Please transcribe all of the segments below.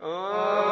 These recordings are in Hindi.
Oh.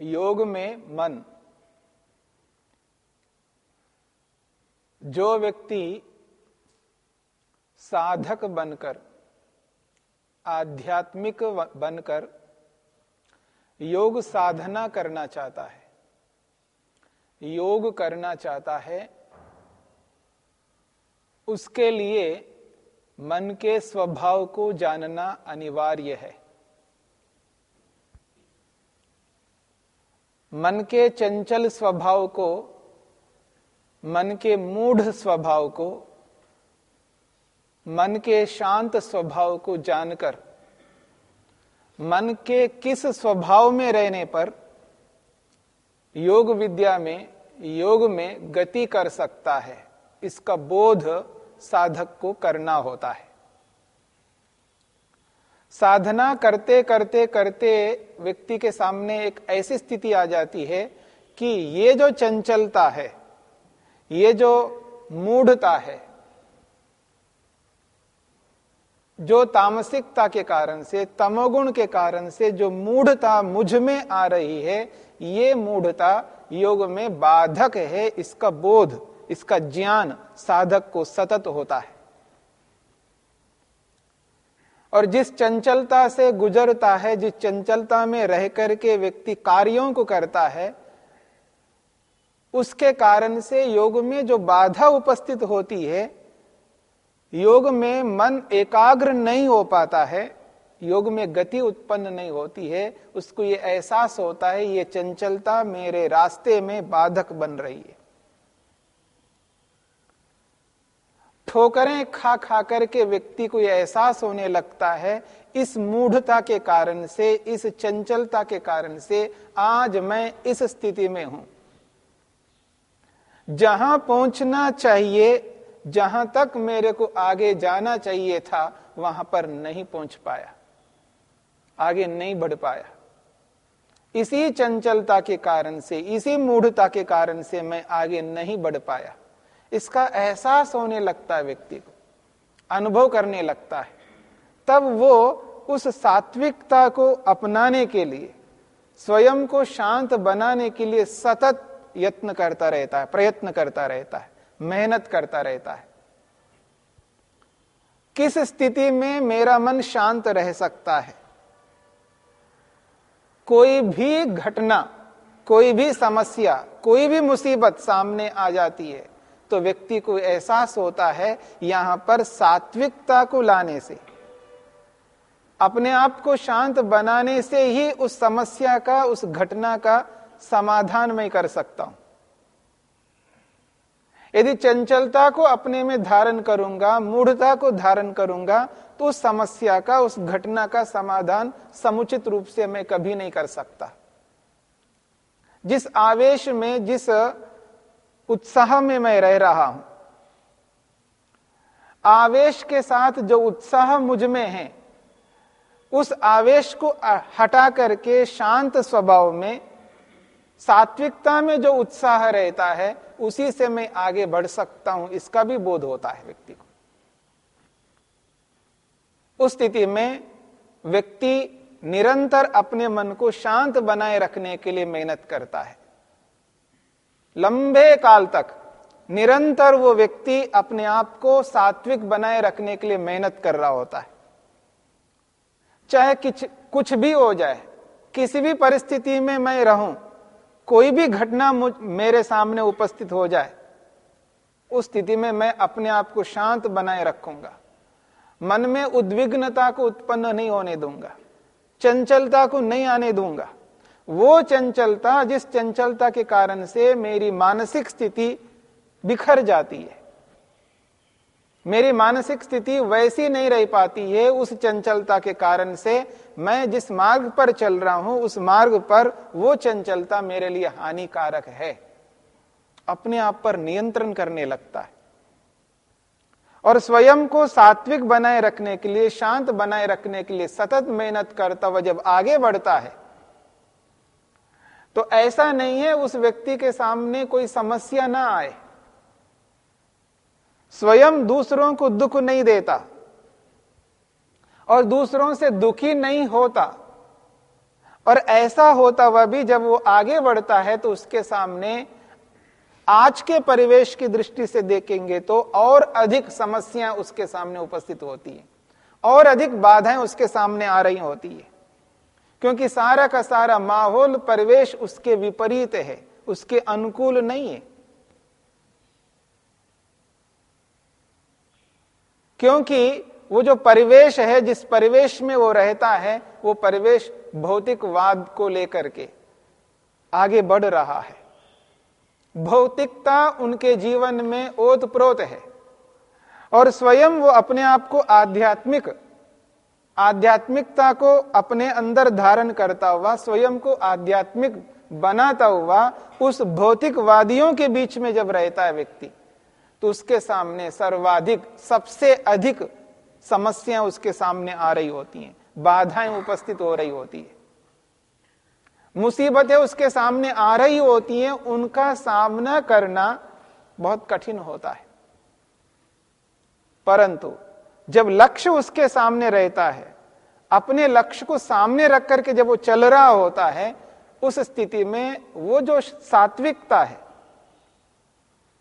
योग में मन। जो व्यक्ति साधक बनकर, आध्यात्मिक बनकर योग साधना करना चाहता है, योग करना चाहता है, उसके लिए मन के स्वभाव को जानना अनिवार्य है। मन के चंचल स्वभाव को, मन के मूढ़ स्वभाव को, मन के शांत स्वभाव को जानकर, मन के किस स्वभाव में रहने पर योग विद्या में, योग में गति कर सकता है। इसका बोध साधक को करना होता है। साधना करते करते करते व्यक्ति के सामने एक ऐसी स्थिति आ जाती है कि ये जो चंचलता है, ये जो मूढ़ता है, जो तामसिकता के कारण से, तमोगुण के कारण से जो मूढ़ता मुझमें आ रही है, ये मूढ़ता योग में बाधक है, इसका बोध, इसका ज्ञान साधक को सतत होता है। और जिस चंचलता से गुजरता है, जिस चंचलता में रह करके व्यक्ति कार्यों को करता है, उसके कारण से योग में जो बाधा उपस्थित होती है, योग में मन एकाग्र नहीं हो पाता है, योग में गति उत्पन्न नहीं होती है, उसको ये एहसास होता है, ये चंचलता मेरे रास्ते में बाधक बन रही है। ठोकरें खा खा करके व्यक्ति को यह एहसास होने लगता है, इस मूढ़ता के कारण से, इस चंचलता के कारण से आज मैं इस स्थिति में हूँ। जहाँ पहुँचना चाहिए, जहाँ तक मेरे को आगे जाना चाहिए था, वहाँ पर नहीं पहुँच पाया। आगे नहीं बढ़ पाया। इसी चंचलता के कारण से, इसी मूढ़ता के कारण से मैं आगे नहीं बढ़ पाया। इसका एहसास होने लगता है व्यक्ति को, अनुभव करने लगता है। तब वो उस सात्विकता को अपनाने के लिए, स्वयं को शांत बनाने के लिए सतत यत्न करता रहता है, प्रयत्न करता रहता है, मेहनत करता रहता है। किस स्थिति में मेरा मन शांत रह सकता है? कोई भी घटना, कोई भी समस्या, कोई भी मुसीबत सामने आ जाती है तो व्यक्ति को एहसास होता है यहाँ पर सात्विकता को लाने से। अपने आप को शांत बनाने से ही उस समस्या का, उस घटना का समाधान मैं कर सकता हूँ। यदि चंचलता को अपने में धारण करूँगा, मूढ़ता को धारण करूँगा तो उस समस्या का, उस घटना का समाधान समुचित रूप से मैं कभी नहीं कर सकता। जिस आवेश में, जिस उत्साह में मैं रह रहा हूँ। आवेश के साथ जो उत्साह मुझमें है, उस आवेश को हटा करके शांत स्वभाव में, सात्विकता में जो उत्साह रहता है, उसी से मैं आगे बढ़ सकता हूँ, इसका भी बोध होता है व्यक्ति को। उस स्थिति में व्यक्ति निरंतर अपने मन को शांत बनाए रखने के लिए मेहनत करता है। लंबे काल तक निरंतर वो व्यक्ति अपने आप को सात्विक बनाए रखने के लिए मेहनत कर रहा होता है। चाहे कुछ कुछ भी हो जाए, किसी भी परिस्थिति में मैं रहूँ, कोई भी घटना मेरे सामने उपस्थित हो जाए, उस स्थिति में मैं अपने आप को शांत बनाए रखूँगा। मन में उद्विग्नता को उत्पन्न नहीं होने दूँगा, चंचलता को नहीं आने दूँगा। वो चंचलता, जिस चंचलता के कारण से मेरी मानसिक स्थिति बिखर जाती है। मेरी मानसिक स्थिति वैसी नहीं रह पाती है उस चंचलता के कारण से। मैं जिस मार्ग पर चल रहा हूँ, उस मार्ग पर वो चंचलता मेरे लिए हानिकारक है। अपने आप पर नियंत्रण करने लगता है। और स्वयं को सात्विक बनाए रखने के लिए, शांत बनाए रखने के लिए, सतत मेहनत करता हुआ जब आगे बढ़ता है तो ऐसा नहीं है उस व्यक्ति के सामने कोई समस्या ना आए। स्वयं दूसरों को दुख नहीं देता और दूसरों से दुखी नहीं होता। और ऐसा होता हुआ भी जब वो आगे बढ़ता है तो उसके सामने आज के परिवेश की दृष्टि से देखेंगे तो और अधिक समस्याएँ उसके सामने उपस्थित होती है। और अधिक बाधाएँ उसके सामने आ रही होती है। क्योंकि सारा का सारा माहौल परिवेश उसके विपरीत है, उसके अनुकूल नहीं है। क्योंकि वो जो परिवेश है, जिस परिवेश में वो रहता है, वो परिवेश भौतिकवाद को लेकर के आगे बढ़ रहा है। भौतिकता उनके जीवन में ओतप्रोत है और स्वयं वो अपने आप को आध्यात्मिक आध्यात्मिकता को अपने अंदर धारण करता हुआ, स्वयं को आध्यात्मिक बनाता हुआ, उस भौतिकवादियों के बीच में जब रहता है व्यक्ति तो उसके सामने सर्वाधिक, सबसे अधिक समस्याएँ उसके सामने आ रही होती हैं। बाधाएँ उपस्थित हो रही होती है। मुसीबतें उसके सामने आ रही होती हैं, उनका सामना करना बहुत कठिन होता है। परंतु जब लक्ष्य उसके सामने रहता है, अपने लक्ष्य को सामने रख करके जब वो चल रहा होता है, उस स्थिति में वो जो सात्विकता है,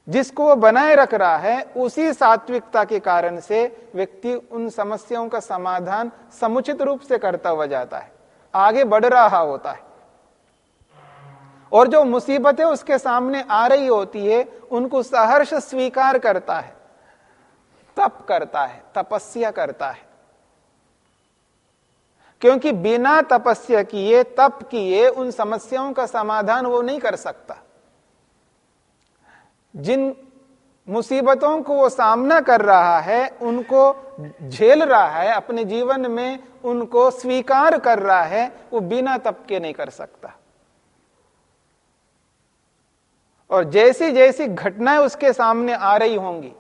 जिसको वो बनाए रख रहा है, उसी सात्विकता के कारण से व्यक्ति उन समस्याओं का समाधान समुचित रूप से करता हुआ जाता है, आगे बढ़ रहा होता है। और जो मुसीबतें उसके सामने आ रही होती है, उनको सहर्ष स्वीकार करता है। तप करता है, तपस्या करता है। क्योंकि बिना तपस्या किए, तप किए, उन समस्याओं का समाधान वो नहीं कर सकता। जिन मुसीबतों को वो सामना कर रहा है, उनको झेल रहा है, अपने जीवन में उनको स्वीकार कर रहा है, वो बिना तप के नहीं कर सकता। और जैसी जैसी घटनाएँ उसके सामने आ रही होंगी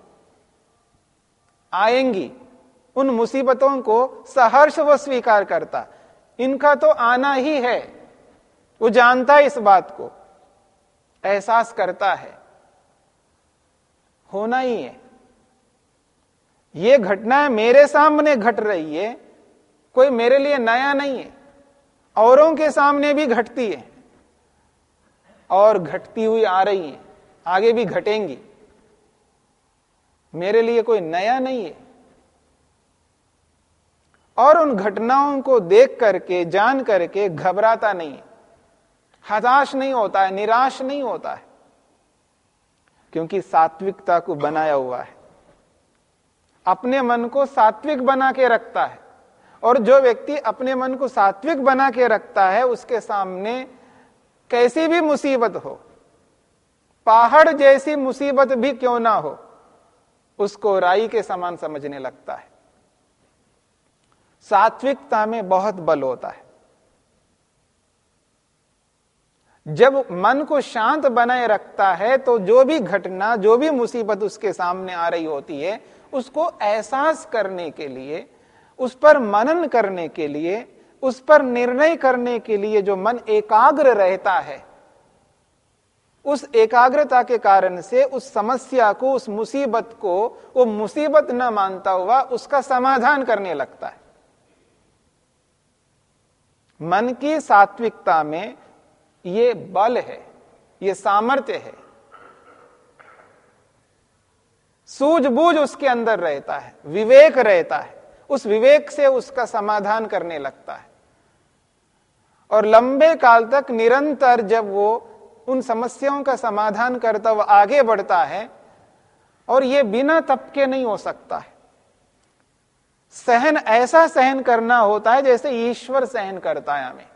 आएँगी। उन मुसीबतों को सहर्ष वो स्वीकार करता। इनका तो आना ही है। वो जानता है इस बात को। एहसास करता है। होना ही है। ये घटना मेरे सामने घट रही है। कोई मेरे लिए नया नहीं है। औरों के सामने भी घटती है। और घटती हुई आ रही है। आगे भी घटेंगी। मेरे लिए कोई नया नहीं है। और उन घटनाओं को देख करके, जान करके घबराता नहीं है। हताश नहीं होता है, निराश नहीं होता है। क्योंकि सात्विकता को बनाया हुआ है। अपने मन को सात्विक बना के रखता है। और जो व्यक्ति अपने मन को सात्विक बना के रखता है, उसके सामने कैसी भी मुसीबत हो, पहाड़ जैसी मुसीबत भी क्यों ना हो उसको राई के समान समझने लगता है। सात्विकता में बहुत बल होता है। जब मन को शांत बनाए रखता है तो जो भी घटना, जो भी मुसीबत उसके सामने आ रही होती है, उसको एहसास करने के लिए, उस पर मनन करने के लिए, उस पर निर्णय करने के लिए जो मन एकाग्र रहता है उस एकाग्रता के कारण से उस समस्या को, उस मुसीबत को, वो मुसीबत न मानता हुआ उसका समाधान करने लगता है। मन की सात्विकता में ये बल है, ये सामर्थ्य है। सूझबूझ उसके अंदर रहता है, विवेक रहता है, उस विवेक से उसका समाधान करने लगता है। और लंबे काल तक निरंतर जब वो उन समस्याओं का समाधान करता हुआ आगे बढ़ता है और यह बिना तप के नहीं हो सकता है। सहन, ऐसा सहन करना होता है जैसे ईश्वर सहन करता है हमें।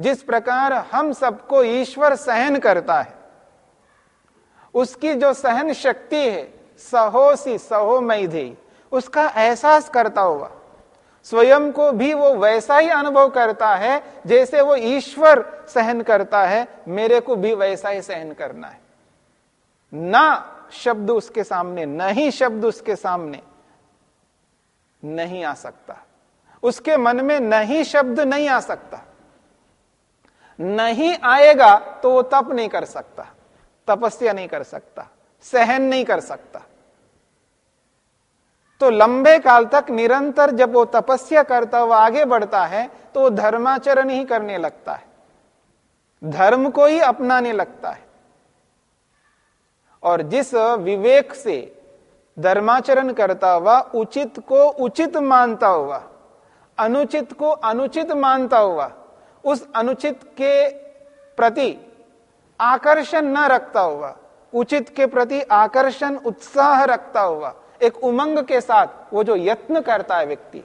जिस प्रकार हम सबको ईश्वर सहन करता है, उसकी जो सहन शक्ति है सहोसी सहो मैधे उसका एहसास करता हुआ स्वयं को भी वो वैसा ही अनुभव करता है जैसे वो ईश्वर सहन करता है। मेरे को भी वैसा ही सहन करना है। ना शब्द उसके सामने नहीं शब्द उसके सामने नहीं आ सकता। उसके मन में नहीं शब्द नहीं आ सकता। नहीं आएगा तो वो तप नहीं कर सकता, तपस्या नहीं कर सकता, सहन नहीं कर सकता। तो लंबे काल तक निरंतर जब वो तपस्या करता हुआ आगे बढ़ता है तो वो धर्माचरण ही करने लगता है। धर्म को ही अपनाने लगता है। और जिस विवेक से धर्माचरण करता हुआ, उचित को उचित मानता हुआ, अनुचित को अनुचित मानता हुआ, उस अनुचित के प्रति आकर्षण न रखता हुआ, उचित के प्रति आकर्षण, उत्साह रखता हुआ एक उमंग के साथ वो जो यत्न करता है व्यक्ति,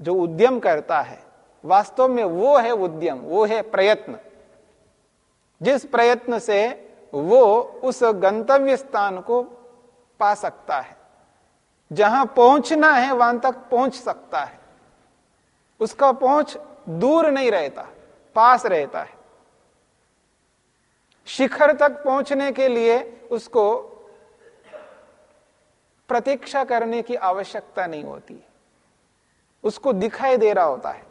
जो उद्यम करता है, वास्तव में वो है उद्यम, वो है प्रयत्न। जिस प्रयत्न से वो उस गंतव्य स्थान को पा सकता है, जहाँ पहुँचना है वहाँ तक पहुँच सकता है। उसका पहुँच दूर नहीं रहता, पास रहता है। शिखर तक पहुँचने के लिए उसको प्रतीक्षा करने की आवश्यकता नहीं होती। उसको दिखाई दे रहा होता है।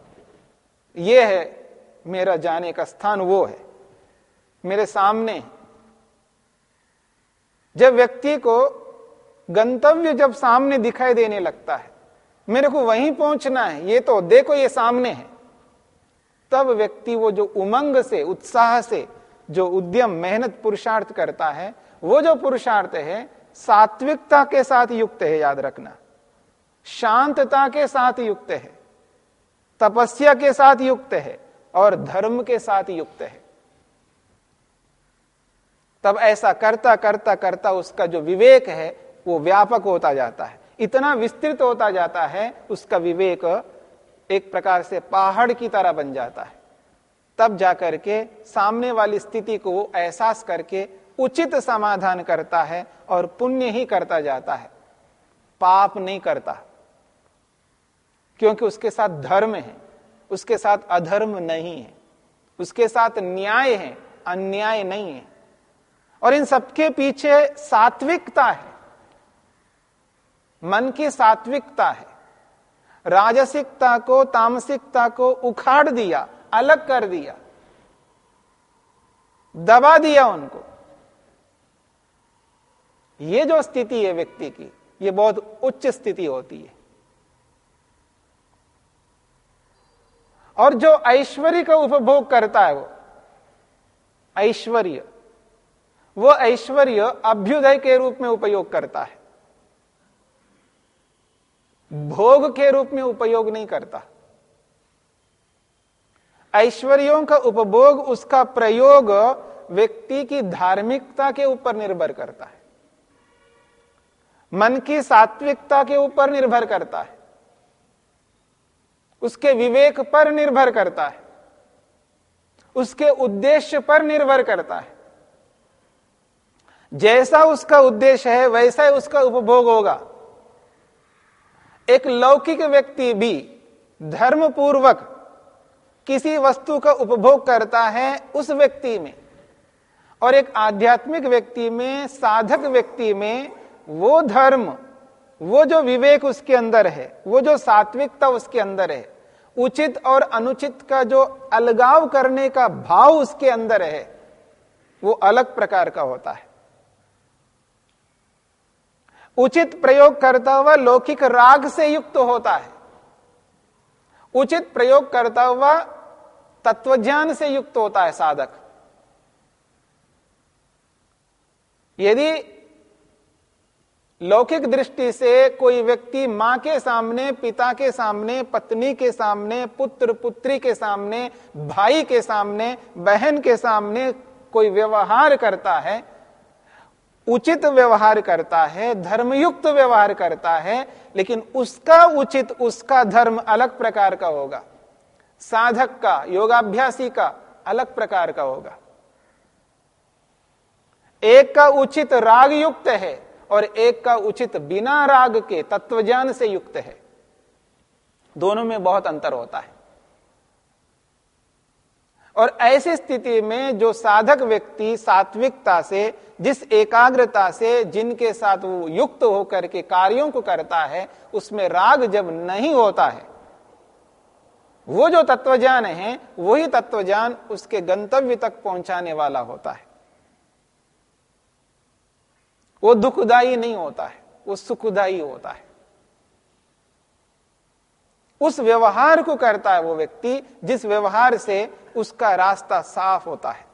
यह है मेरा जाने का स्थान, वो है मेरे सामने। जब व्यक्ति को गंतव्य जब सामने दिखाई देने लगता है, मेरे को वहीं पहुँचना है, ये तो देखो ये सामने है। तब व्यक्ति वो जो उमंग से, उत्साह से, जो उद्यम, मेहनत, पुरुषार्थ करता है, वो जो पुरुषार्थ है सात्विकता के साथ युक्त है, याद रखना। शांतता के साथ युक्त है। तपस्या के साथ युक्त है और धर्म के साथ युक्त है। तब ऐसा करता करता करता उसका जो विवेक है, वो व्यापक होता जाता है। इतना विस्तृत होता जाता है, उसका विवेक एक प्रकार से पहाड़ की तरह बन जाता है। तब जाकर के सामने वाली स्थिति को एहसास करके उचित समाधान करता है और पुण्य ही करता जाता है। पाप नहीं करता। क्योंकि उसके साथ धर्म है, उसके साथ अधर्म नहीं है, उसके साथ न्याय है, अन्याय नहीं है। और इन सबके पीछे सात्विकता है, मन की सात्विकता है। राजसिकता को, तामसिकता को उखाड़ दिया, अलग कर दिया, दबा दिया उनको। ये जो स्थिति है व्यक्ति की, ये बहुत उच्च स्थिति होती है। और जो ऐश्वर्य का उपभोग करता है वो, ऐश्वर्य वो ऐश्वर्य अभ्युदय के रूप में उपयोग करता है। भोग के रूप में उपयोग नहीं करता। ऐश्वर्यों का उपभोग, उसका प्रयोग व्यक्ति की धार्मिकता के ऊपर निर्भर करता है। मन की सात्विकता के ऊपर निर्भर करता है। उसके विवेक पर निर्भर करता है। उसके उद्देश्य पर निर्भर करता है। जैसा उसका उद्देश्य है, वैसा ही उसका उपभोग होगा। एक लौकिक व्यक्ति भी धर्म पूर्वक किसी वस्तु का उपभोग करता है उस व्यक्ति में और एक आध्यात्मिक व्यक्ति में, साधक व्यक्ति में वो धर्म, वो जो विवेक उसके अंदर है, वो जो सात्विकता उसके अंदर है, उचित और अनुचित का जो अलगाव करने का भाव उसके अंदर है, वो अलग प्रकार का होता है। उचित प्रयोग करता हुआ लौकिक राग से युक्त होता है। उचित प्रयोग करता हुआ तत्वज्ञान से युक्त होता है साधक। यदि लौकिक दृष्टि से कोई व्यक्ति माँ के सामने, पिता के सामने, पत्नी के सामने, पुत्र, पुत्री के सामने, भाई के सामने, बहन के सामने कोई व्यवहार करता है, उचित व्यवहार करता है, धर्मयुक्त व्यवहार करता है, लेकिन उसका उचित, उसका धर्म अलग प्रकार का होगा। साधक का, योगाभ्यासी का अलग प्रकार का होगा। एक का उचित राग युक्त है और एक का उचित बिना राग के तत्वज्ञान से युक्त है। दोनों में बहुत अंतर होता है। और ऐसी स्थिति में जो साधक व्यक्ति सात्विकता से, जिस एकाग्रता से जिनके साथ वो युक्त होकर के कार्यों को करता है, उसमें राग जब नहीं होता है, वो जो तत्वज्ञान है, वही तत्वज्ञान उसके गंतव्य तक पहुँचाने वाला होता है। वो दुखदाई नहीं होता है, वो सुखदाई होता है। उस व्यवहार को करता है वो व्यक्ति, जिस व्यवहार से उसका रास्ता साफ़ होता है।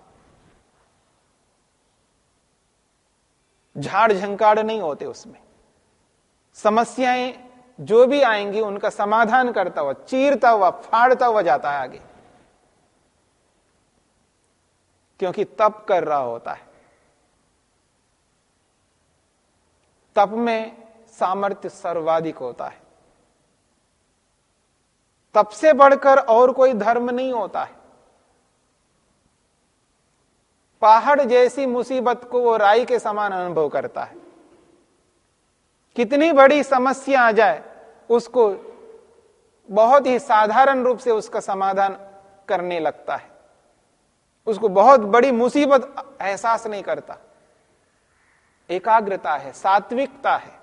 झाड़ झंकाड़ नहीं होते उसमें। समस्याएँ जो भी आएँगी, उनका समाधान करता हुआ, चीरता हुआ, फाड़ता हुआ जाता है आगे। क्योंकि तप कर रहा होता है। तप में सामर्थ्य सर्वाधिक होता है। तप से बढ़कर और कोई धर्म नहीं होता है। पहाड़ जैसी मुसीबत को वो राई के समान अनुभव करता है। कितनी बड़ी समस्या आ जाए, उसको बहुत ही साधारण रूप से उसका समाधान करने लगता है। उसको बहुत बड़ी मुसीबत एहसास नहीं करता। एकाग्रता है, सात्विकता है,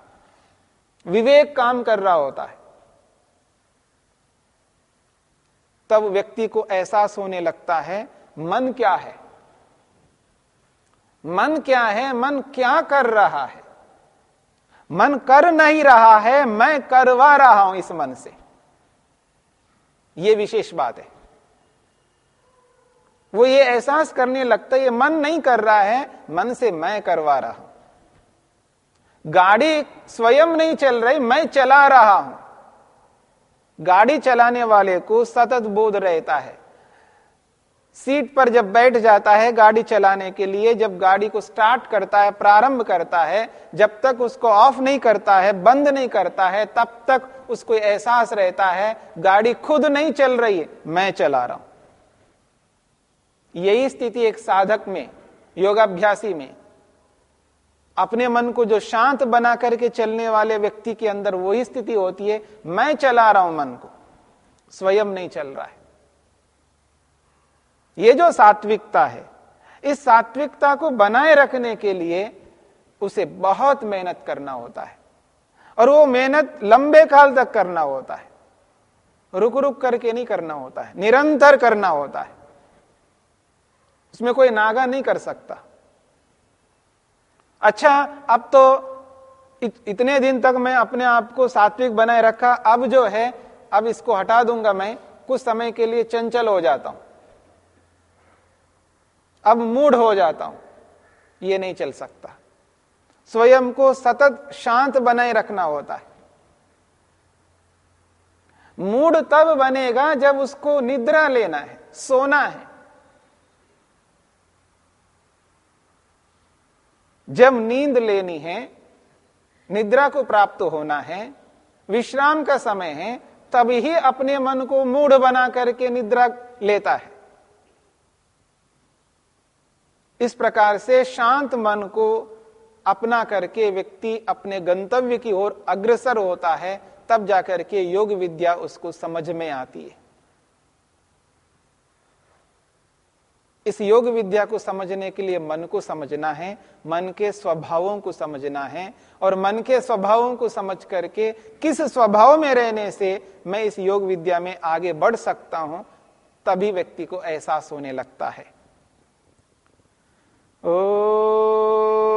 विवेक काम कर रहा होता है। तब व्यक्ति को एहसास होने लगता है, मन क्या है? मन क्या है? मन क्या कर रहा है? मन कर नहीं रहा है, मैं करवा रहा हूँ इस मन से। यह विशेष बात है। वो ये एहसास करने लगता है, ये मन नहीं कर रहा है, मन से मैं करवा रहा हूँ। गाड़ी स्वयं नहीं चल रही, मैं चला रहा हूँ। गाड़ी चलाने वाले को सतत बोध रहता है। सीट पर जब बैठ जाता है गाड़ी चलाने के लिए, जब गाड़ी को स्टार्ट करता है, प्रारंभ करता है, जब तक उसको ऑफ़ नहीं करता है, बंद नहीं करता है, तब तक उसको एहसास रहता है, गाड़ी खुद नहीं चल रही है मैं चला रहा हूँ। यही स्थिति एक साधक में, योगाभ्यासी में अपने मन को जो शांत बना करके चलने वाले व्यक्ति के अंदर वही स्थिति होती है, मैं चला रहा हूँ मन को। स्वयं नहीं चल रहा है। ये जो सात्विकता है, इस सात्विकता को बनाए रखने के लिए उसे बहुत मेहनत करना होता है। और वो मेहनत लंबे काल तक करना होता है। रुक रुक करके नहीं करना होता है, निरंतर करना होता है। उसमें कोई नागा नहीं कर सकता। अच्छा अब तो इत, इतने दिन तक मैं अपने आप को सात्विक बनाए रखा अब जो है अब इसको हटा दूँगा मैं कुछ समय के लिए चंचल हो जाता हूँ। अब मूड हो जाता हूँ ये नहीं चल सकता। स्वयं को सतत शांत बनाए रखना होता है। मूड तब बनेगा जब उसको निद्रा लेना है सोना है। जब नींद लेनी है, निद्रा को प्राप्त होना है, विश्राम का समय है, तभी अपने मन को मूड बना करके निद्रा लेता है। इस प्रकार से शांत मन को अपना करके व्यक्ति अपने गंतव्य की ओर अग्रसर होता है, तब जाकर के योग विद्या उसको समझ में आती है। इस योग विद्या को समझने के लिए मन को समझना है, मन के स्वभावों को समझना है, और मन के स्वभावों को समझ करके किस स्वभाव में रहने से मैं इस योग विद्या में आगे बढ़ सकता हूँ, तभी व्यक्ति को एहसास होने लगता है। ओ